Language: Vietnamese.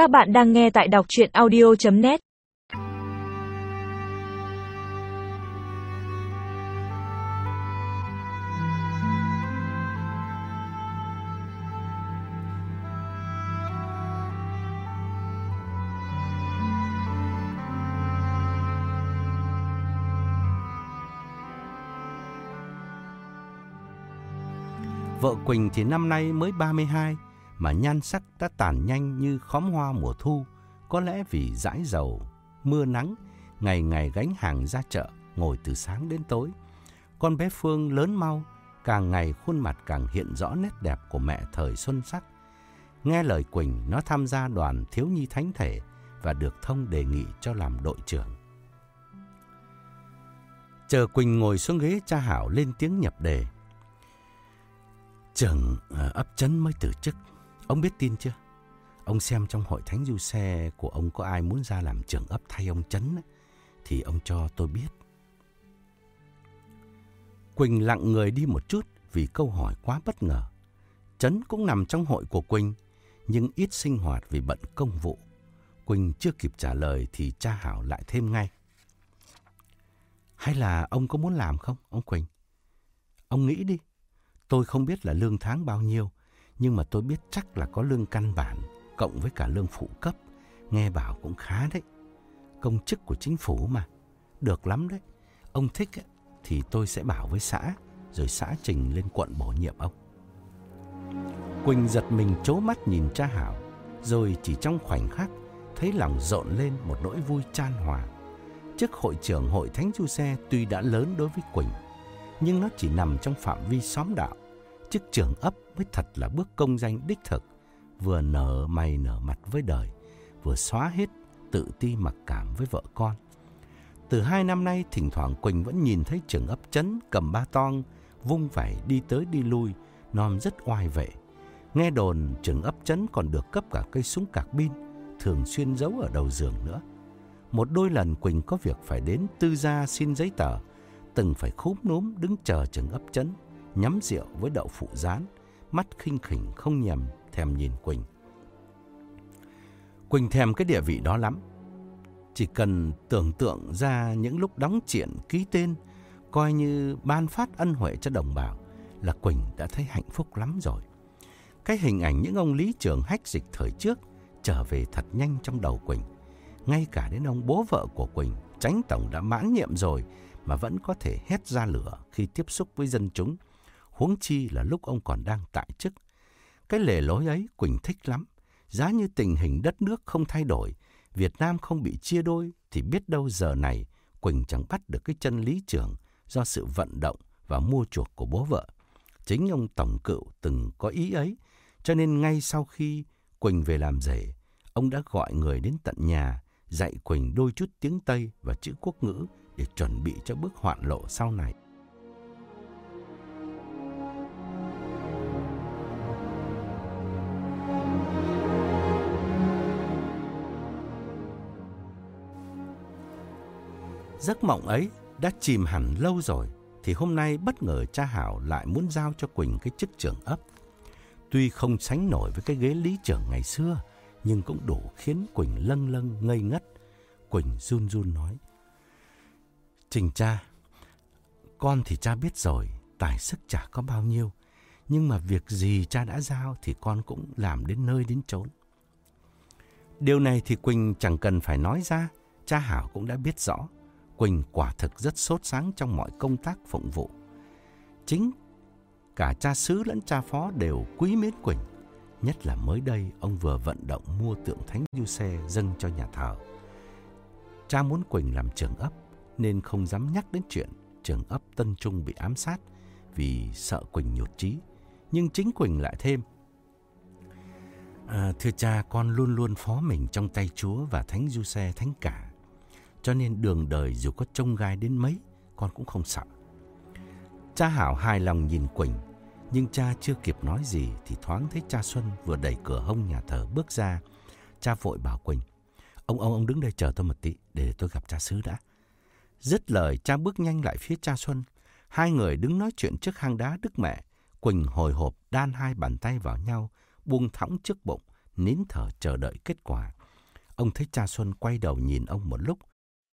Các bạn đang nghe tại đọc chuyện audio.net Vợ Quỳnh thì năm nay mới 32, mà nhan sắc đã tàn nhanh như khóm hoa mùa thu, có lẽ vì dãi dầu, mưa nắng, ngày ngày gánh hàng ra chợ, ngồi từ sáng đến tối. Con bé Phương lớn mau, càng ngày khuôn mặt càng hiện rõ nét đẹp của mẹ thời xuân sắc. Nghe lời Quỳnh, nó tham gia đoàn thiếu nhi thánh thể và được thông đề nghị cho làm đội trưởng. Chờ Quỳnh ngồi xuống ghế cha Hảo lên tiếng nhập đề. Trưởng ờ, ấp chấn mới từ chức. Ông biết tin chưa? Ông xem trong hội thánh du xe của ông có ai muốn ra làm trưởng ấp thay ông chấn thì ông cho tôi biết. Quỳnh lặng người đi một chút vì câu hỏi quá bất ngờ. Trấn cũng nằm trong hội của Quỳnh, nhưng ít sinh hoạt vì bận công vụ. Quỳnh chưa kịp trả lời thì cha Hảo lại thêm ngay. Hay là ông có muốn làm không, ông Quỳnh? Ông nghĩ đi. Tôi không biết là lương tháng bao nhiêu, nhưng mà tôi biết chắc là có lương căn bản, cộng với cả lương phụ cấp. Nghe bảo cũng khá đấy. Công chức của chính phủ mà. Được lắm đấy. Ông thích ấy, thì tôi sẽ bảo với xã, rồi xã trình lên quận bổ nhiệm ông. Quỳnh giật mình chố mắt nhìn cha Hảo, rồi chỉ trong khoảnh khắc thấy lòng rộn lên một nỗi vui chan hòa. Chức hội trưởng hội Thánh Du Xe tuy đã lớn đối với Quỳnh, nhưng nó chỉ nằm trong phạm vi xóm đạo. Chức trưởng ấp mới thật là bước công danh đích thực, vừa nở mày nở mặt với đời, vừa xóa hết tự ti mặc cảm với vợ con. Từ hai năm nay, thỉnh thoảng Quỳnh vẫn nhìn thấy trưởng ấp chấn cầm ba tong, vung vẩy đi tới đi lui, non rất oai vệ. Nghe đồn trưởng ấp chấn còn được cấp cả cây súng cạc pin, thường xuyên giấu ở đầu giường nữa. Một đôi lần Quỳnh có việc phải đến tư gia xin giấy tờ, từng phải khúm núm đứng chờ trưởng ấp chấn, nhắm rượu với đậu phụ rán, mắt khinh khỉnh không nhầm thèm nhìn Quỳnh. Quỳnh thèm cái địa vị đó lắm. Chỉ cần tưởng tượng ra những lúc đóng chuyện ký tên, coi như ban phát ân huệ cho đồng bào, là Quỳnh đã thấy hạnh phúc lắm rồi. Cái hình ảnh những ông lý trưởng hách dịch thời trước trở về thật nhanh trong đầu Quỳnh. Ngay cả đến ông bố vợ của Quỳnh, tránh tổng đã mãn nhiệm rồi mà vẫn có thể hét ra lửa khi tiếp xúc với dân chúng. Huống chi là lúc ông còn đang tại chức. Cái lề lối ấy Quỳnh thích lắm. Giá như tình hình đất nước không thay đổi, Việt Nam không bị chia đôi, thì biết đâu giờ này Quỳnh chẳng bắt được cái chân lý trưởng do sự vận động và mua chuộc của bố vợ. Chính ông Tổng Cựu từng có ý ấy, cho nên ngay sau khi Quỳnh về làm rể, ông đã gọi người đến tận nhà, dạy Quỳnh đôi chút tiếng Tây và chữ quốc ngữ để chuẩn bị cho bước hoạn lộ sau này. Giấc mộng ấy đã chìm hẳn lâu rồi, thì hôm nay bất ngờ cha Hảo lại muốn giao cho Quỳnh cái chức trưởng ấp. Tuy không sánh nổi với cái ghế lý trưởng ngày xưa, nhưng cũng đủ khiến Quỳnh lâng lâng ngây ngất. Quỳnh run run nói. Trình cha, con thì cha biết rồi, tài sức chả có bao nhiêu. Nhưng mà việc gì cha đã giao thì con cũng làm đến nơi đến chốn. Điều này thì Quỳnh chẳng cần phải nói ra, cha Hảo cũng đã biết rõ. Quỳnh quả thực rất sốt sáng trong mọi công tác phụng vụ. Chính cả cha xứ lẫn cha phó đều quý mến Quỳnh. Nhất là mới đây ông vừa vận động mua tượng thánh du xe dâng cho nhà thờ. Cha muốn Quỳnh làm trưởng ấp nên không dám nhắc đến chuyện trưởng ấp Tân Trung bị ám sát vì sợ Quỳnh nhụt chí. Nhưng chính Quỳnh lại thêm. À, thưa cha, con luôn luôn phó mình trong tay Chúa và Thánh Du Xe Thánh Cả. Cho nên đường đời dù có trông gai đến mấy, con cũng không sợ. Cha Hảo hài lòng nhìn Quỳnh, nhưng cha chưa kịp nói gì thì thoáng thấy cha Xuân vừa đẩy cửa hông nhà thờ bước ra. Cha vội bảo Quỳnh, ông ông ông đứng đây chờ tôi một tí để tôi gặp cha xứ đã. Dứt lời cha bước nhanh lại phía cha Xuân. Hai người đứng nói chuyện trước hang đá Đức Mẹ. Quỳnh hồi hộp đan hai bàn tay vào nhau, buông thõng trước bụng, nín thở chờ đợi kết quả. Ông thấy cha Xuân quay đầu nhìn ông một lúc.